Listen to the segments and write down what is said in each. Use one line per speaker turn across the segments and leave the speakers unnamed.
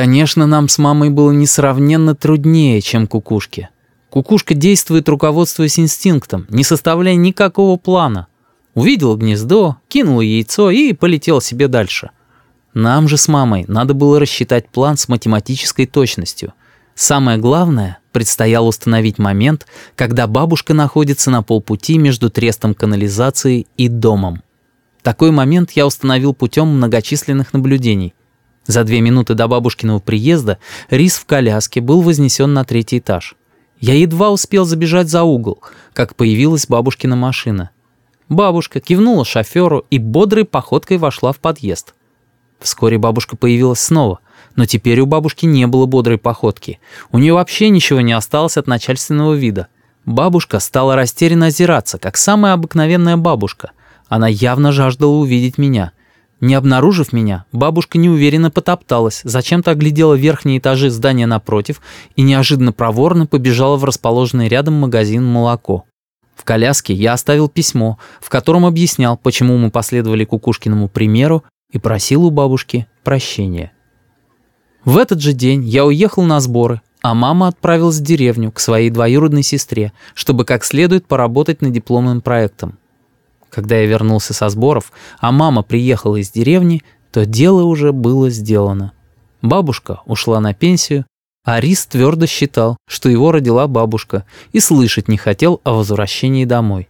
Конечно, нам с мамой было несравненно труднее, чем кукушке. Кукушка действует, руководствуясь инстинктом, не составляя никакого плана. Увидела гнездо, кинула яйцо и полетела себе дальше. Нам же с мамой надо было рассчитать план с математической точностью. Самое главное, предстояло установить момент, когда бабушка находится на полпути между трестом канализации и домом. Такой момент я установил путем многочисленных наблюдений. За две минуты до бабушкиного приезда рис в коляске был вознесен на третий этаж. Я едва успел забежать за угол, как появилась бабушкина машина. Бабушка кивнула шоферу и бодрой походкой вошла в подъезд. Вскоре бабушка появилась снова, но теперь у бабушки не было бодрой походки. У нее вообще ничего не осталось от начальственного вида. Бабушка стала растерянно озираться, как самая обыкновенная бабушка. Она явно жаждала увидеть меня — не обнаружив меня, бабушка неуверенно потопталась, зачем-то оглядела верхние этажи здания напротив и неожиданно проворно побежала в расположенный рядом магазин «Молоко». В коляске я оставил письмо, в котором объяснял, почему мы последовали Кукушкиному примеру и просил у бабушки прощения. В этот же день я уехал на сборы, а мама отправилась в деревню к своей двоюродной сестре, чтобы как следует поработать над дипломным проектом. Когда я вернулся со сборов, а мама приехала из деревни, то дело уже было сделано. Бабушка ушла на пенсию, а Рис твердо считал, что его родила бабушка, и слышать не хотел о возвращении домой.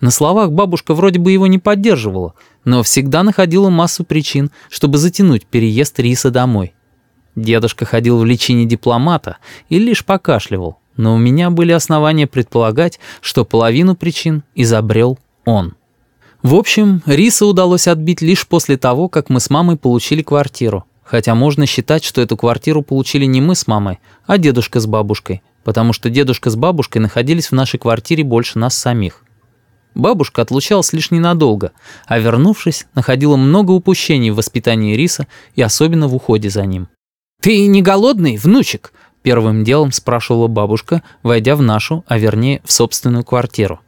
На словах бабушка вроде бы его не поддерживала, но всегда находила массу причин, чтобы затянуть переезд Риса домой. Дедушка ходил в личине дипломата и лишь покашливал, но у меня были основания предполагать, что половину причин изобрел он. В общем, Риса удалось отбить лишь после того, как мы с мамой получили квартиру. Хотя можно считать, что эту квартиру получили не мы с мамой, а дедушка с бабушкой, потому что дедушка с бабушкой находились в нашей квартире больше нас самих. Бабушка отлучалась лишь ненадолго, а вернувшись, находила много упущений в воспитании Риса и особенно в уходе за ним. «Ты не голодный, внучек?» — первым делом спрашивала бабушка, войдя в нашу, а вернее в собственную квартиру.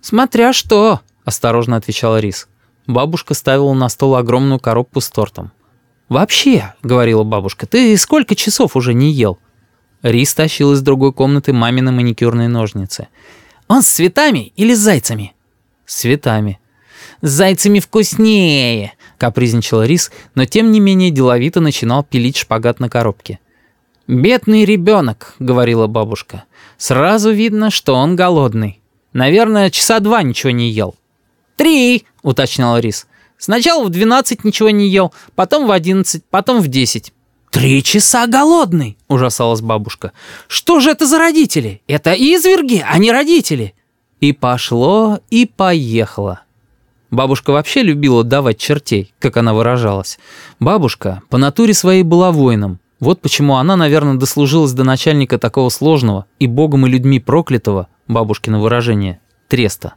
«Смотря что», осторожно отвечала Рис. Бабушка ставила на стол огромную коробку с тортом. «Вообще», — говорила бабушка, — «ты сколько часов уже не ел?» Рис тащил из другой комнаты мамины маникюрные ножницы. «Он с цветами или с зайцами?» «С цветами». «С зайцами вкуснее», — капризничала Рис, но тем не менее деловито начинал пилить шпагат на коробке. «Бедный ребенок», — говорила бабушка. «Сразу видно, что он голодный. Наверное, часа два ничего не ел». «Три!» — уточнял Рис. «Сначала в двенадцать ничего не ел, потом в одиннадцать, потом в десять». «Три часа голодный!» — ужасалась бабушка. «Что же это за родители? Это изверги, а не родители!» И пошло, и поехало. Бабушка вообще любила давать чертей, как она выражалась. Бабушка по натуре своей была воином. Вот почему она, наверное, дослужилась до начальника такого сложного и богом и людьми проклятого, бабушкино выражение, треста.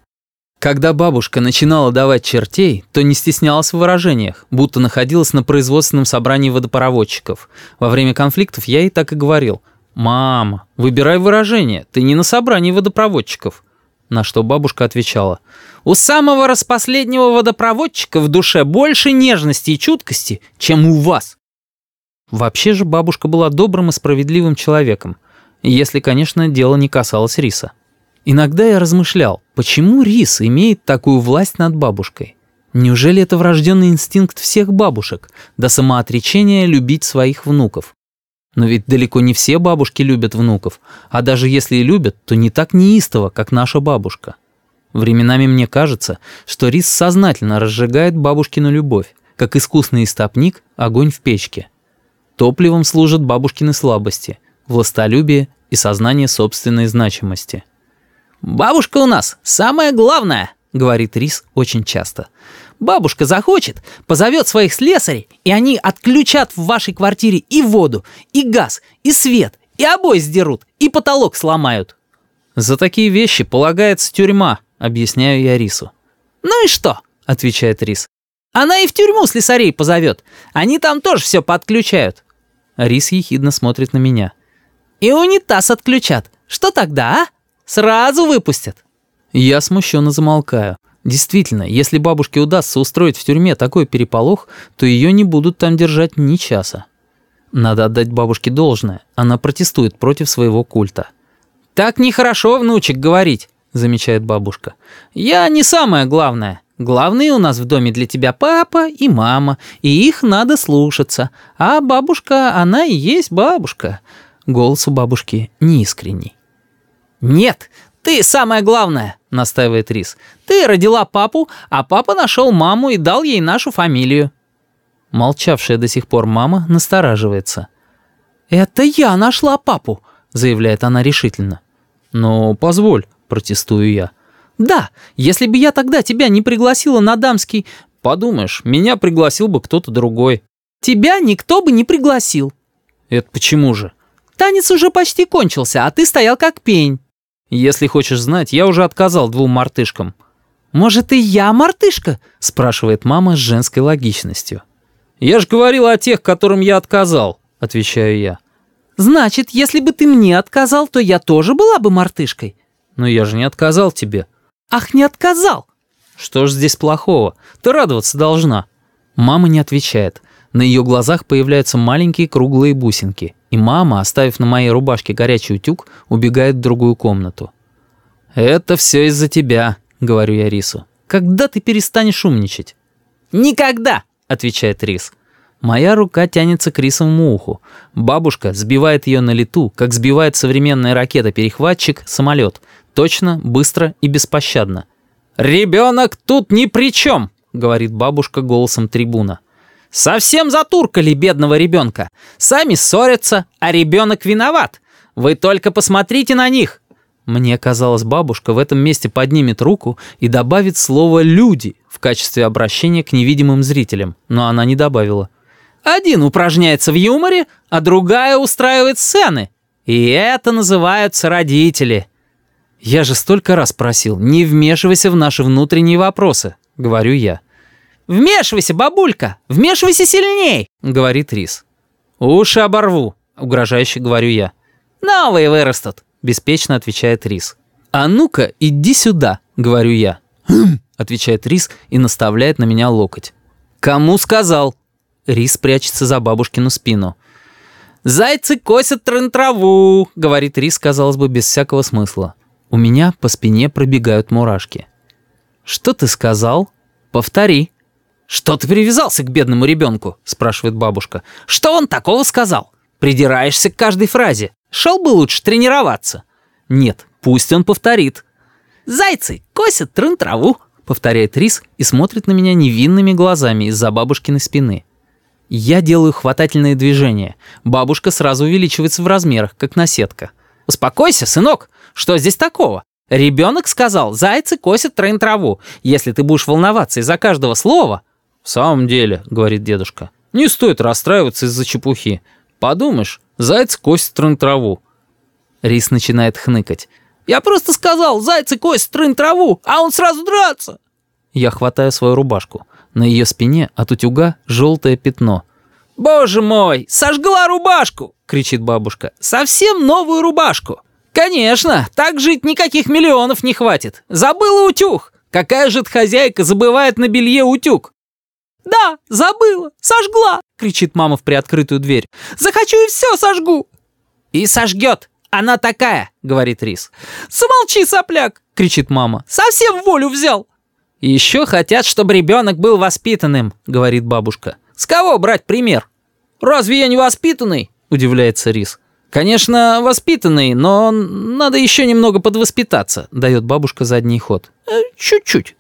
Когда бабушка начинала давать чертей, то не стеснялась в выражениях, будто находилась на производственном собрании водопроводчиков. Во время конфликтов я ей так и говорил. «Мама, выбирай выражение, ты не на собрании водопроводчиков». На что бабушка отвечала. «У самого распоследнего водопроводчика в душе больше нежности и чуткости, чем у вас». Вообще же бабушка была добрым и справедливым человеком, если, конечно, дело не касалось риса. Иногда я размышлял, почему рис имеет такую власть над бабушкой? Неужели это врожденный инстинкт всех бабушек, до самоотречения любить своих внуков? Но ведь далеко не все бабушки любят внуков, а даже если и любят, то не так неистово, как наша бабушка. Временами мне кажется, что рис сознательно разжигает бабушкину любовь, как искусный истопник огонь в печке. Топливом служат бабушкины слабости, властолюбие и сознание собственной значимости. «Бабушка у нас самое главное», — говорит Рис очень часто. «Бабушка захочет, позовет своих слесарей, и они отключат в вашей квартире и воду, и газ, и свет, и обои сдерут, и потолок сломают». «За такие вещи полагается тюрьма», — объясняю я Рису. «Ну и что?» — отвечает Рис. «Она и в тюрьму слесарей позовет. Они там тоже все подключают». Рис ехидно смотрит на меня. «И унитаз отключат. Что тогда, а?» Сразу выпустят!» Я смущенно замолкаю. Действительно, если бабушке удастся устроить в тюрьме такой переполох, то ее не будут там держать ни часа. Надо отдать бабушке должное. Она протестует против своего культа. «Так нехорошо, внучек, говорить», — замечает бабушка. «Я не самое главное. Главные у нас в доме для тебя папа и мама, и их надо слушаться. А бабушка, она и есть бабушка». Голос у бабушки неискренний. «Нет, ты самое главное», — настаивает Рис. «Ты родила папу, а папа нашел маму и дал ей нашу фамилию». Молчавшая до сих пор мама настораживается. «Это я нашла папу», — заявляет она решительно. «Но позволь», — протестую я. «Да, если бы я тогда тебя не пригласила на дамский...» «Подумаешь, меня пригласил бы кто-то другой». «Тебя никто бы не пригласил». «Это почему же?» «Танец уже почти кончился, а ты стоял как пень». «Если хочешь знать, я уже отказал двум мартышкам». «Может, и я мартышка?» — спрашивает мама с женской логичностью. «Я же говорил о тех, которым я отказал», — отвечаю я. «Значит, если бы ты мне отказал, то я тоже была бы мартышкой». «Но я же не отказал тебе». «Ах, не отказал!» «Что ж здесь плохого? Ты радоваться должна». Мама не отвечает. На ее глазах появляются маленькие круглые бусинки, и мама, оставив на моей рубашке горячий утюг, убегает в другую комнату. «Это все из-за тебя», — говорю я Рису. «Когда ты перестанешь умничать?» «Никогда!» — отвечает Рис. Моя рука тянется к рисовому уху. Бабушка сбивает ее на лету, как сбивает современная ракета-перехватчик самолет. Точно, быстро и беспощадно. «Ребенок тут ни при чем!» — говорит бабушка голосом трибуна. «Совсем затуркали бедного ребенка. Сами ссорятся, а ребенок виноват. Вы только посмотрите на них. Мне казалось, бабушка в этом месте поднимет руку и добавит слово «люди» в качестве обращения к невидимым зрителям, но она не добавила. Один упражняется в юморе, а другая устраивает сцены. И это называются родители. Я же столько раз просил, не вмешивайся в наши внутренние вопросы, говорю я. «Вмешивайся, бабулька! Вмешивайся сильней!» — говорит Рис. «Уши оборву!» — угрожающе говорю я. «Новые вырастут!» беспечно отвечает Рис. «А ну-ка, иди сюда», — говорю я. «Хм», — отвечает Рис и наставляет на меня локоть. «Кому сказал?» Рис прячется за бабушкину спину. «Зайцы косят трын-траву», — говорит Рис, казалось бы, без всякого смысла. У меня по спине пробегают мурашки. «Что ты сказал? Повтори». «Что ты привязался к бедному ребенку?» — спрашивает бабушка. «Что он такого сказал? Придираешься к каждой фразе. Шел бы лучше тренироваться. Нет, пусть он повторит. «Зайцы косят трын-траву», — повторяет Рис и смотрит на меня невинными глазами из-за бабушкиной спины. Я делаю хватательные движения. Бабушка сразу увеличивается в размерах, как наседка. «Успокойся, сынок! Что здесь такого? Ребенок сказал, зайцы косят трын-траву. Если ты будешь волноваться из-за каждого слова...» «В самом деле», — говорит дедушка, — «не стоит расстраиваться из-за чепухи. Подумаешь, заяц косит трын траву. Рис начинает хныкать. «Я просто сказал, зайцы косят трын траву, а он сразу драться!» Я хватаю свою рубашку. На ее спине от утюга желтое пятно. «Боже мой, сожгла рубашку!» — кричит бабушка. «Совсем новую рубашку!» «Конечно, так жить никаких миллионов не хватит. Забыла утюг. Какая же хозяйка забывает на белье утюг?» «Да, забыла, сожгла!» — кричит мама в приоткрытую дверь. «Захочу и все сожгу!» «И сожгет! Она такая!» — говорит Рис. «Замолчи, сопляк!» — кричит мама. «Совсем волю взял!» «Еще хотят, чтобы ребенок был воспитанным», — говорит бабушка. «С кого брать пример?» «Разве я не воспитанный?» — удивляется Рис. «Конечно, воспитанный, но надо еще немного подвоспитаться», — дает бабушка задний ход. «Э, «Чуть-чуть».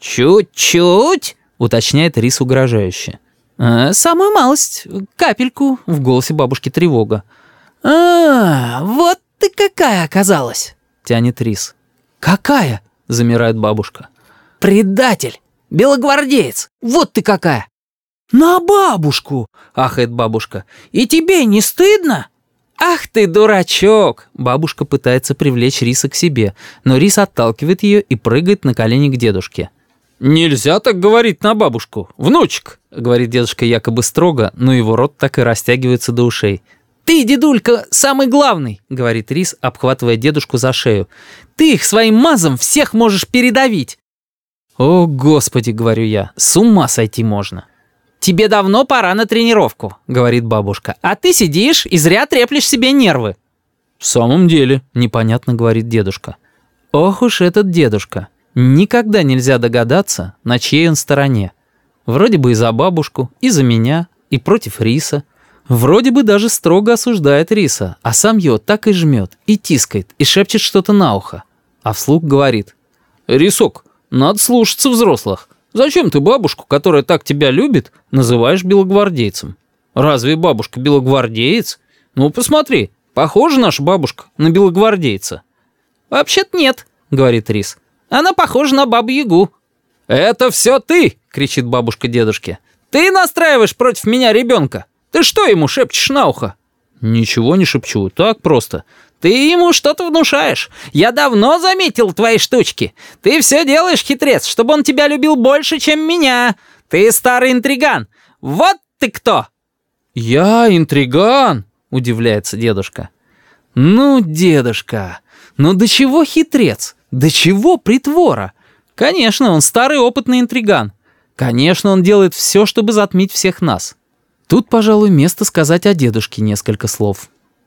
«Чуть-чуть?» Уточняет Рис угрожающе. «Э, «Самую малость, капельку», — в голосе бабушки тревога. «А, вот ты какая оказалась!» — тянет Рис. «Какая?» — замирает бабушка. «Предатель! Белогвардеец! Вот ты какая!» «На бабушку!» — ахает бабушка. «И тебе не стыдно?» «Ах ты, дурачок!» Бабушка пытается привлечь Риса к себе, но Рис отталкивает ее и прыгает на колени к дедушке. «Нельзя так говорить на бабушку, внучек», — говорит дедушка якобы строго, но его рот так и растягивается до ушей. «Ты, дедулька, самый главный», — говорит Рис, обхватывая дедушку за шею. «Ты их своим мазом всех можешь передавить». «О, Господи», — говорю я, — «с ума сойти можно». «Тебе давно пора на тренировку», — говорит бабушка. «А ты сидишь и зря треплешь себе нервы». «В самом деле», — непонятно говорит дедушка. «Ох уж этот дедушка. Никогда нельзя догадаться, на чьей он стороне. Вроде бы и за бабушку, и за меня, и против Риса. Вроде бы даже строго осуждает Риса, а сам его так и жмет, и тискает, и шепчет что-то на ухо. А вслух говорит. «Рисок, надо слушаться взрослых. Зачем ты бабушку, которая так тебя любит, называешь белогвардейцем? Разве бабушка белогвардеец? Ну, посмотри, похожа наша бабушка на белогвардейца». «Вообще-то нет», — говорит Рис. «Она похожа на бабу-ягу». «Это все ты!» — кричит бабушка дедушке. «Ты настраиваешь против меня ребенка. Ты что ему шепчешь на ухо?» «Ничего не шепчу, так просто. Ты ему что-то внушаешь. Я давно заметил твои штучки. Ты все делаешь, хитрец, чтобы он тебя любил больше, чем меня. Ты старый интриган. Вот ты кто!» «Я интриган?» — удивляется дедушка. «Ну, дедушка, ну до чего хитрец? До чего притвора? Конечно, он старый опытный интриган. Конечно, он делает все, чтобы затмить всех нас». Тут, пожалуй, место сказать о дедушке несколько слов.